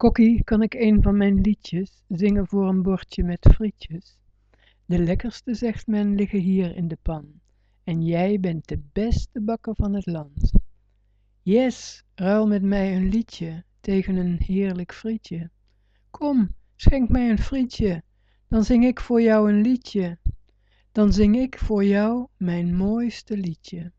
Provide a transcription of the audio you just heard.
Kokkie, kan ik een van mijn liedjes zingen voor een bordje met frietjes? De lekkerste, zegt men, liggen hier in de pan. En jij bent de beste bakker van het land. Yes, ruil met mij een liedje tegen een heerlijk frietje. Kom, schenk mij een frietje, dan zing ik voor jou een liedje. Dan zing ik voor jou mijn mooiste liedje.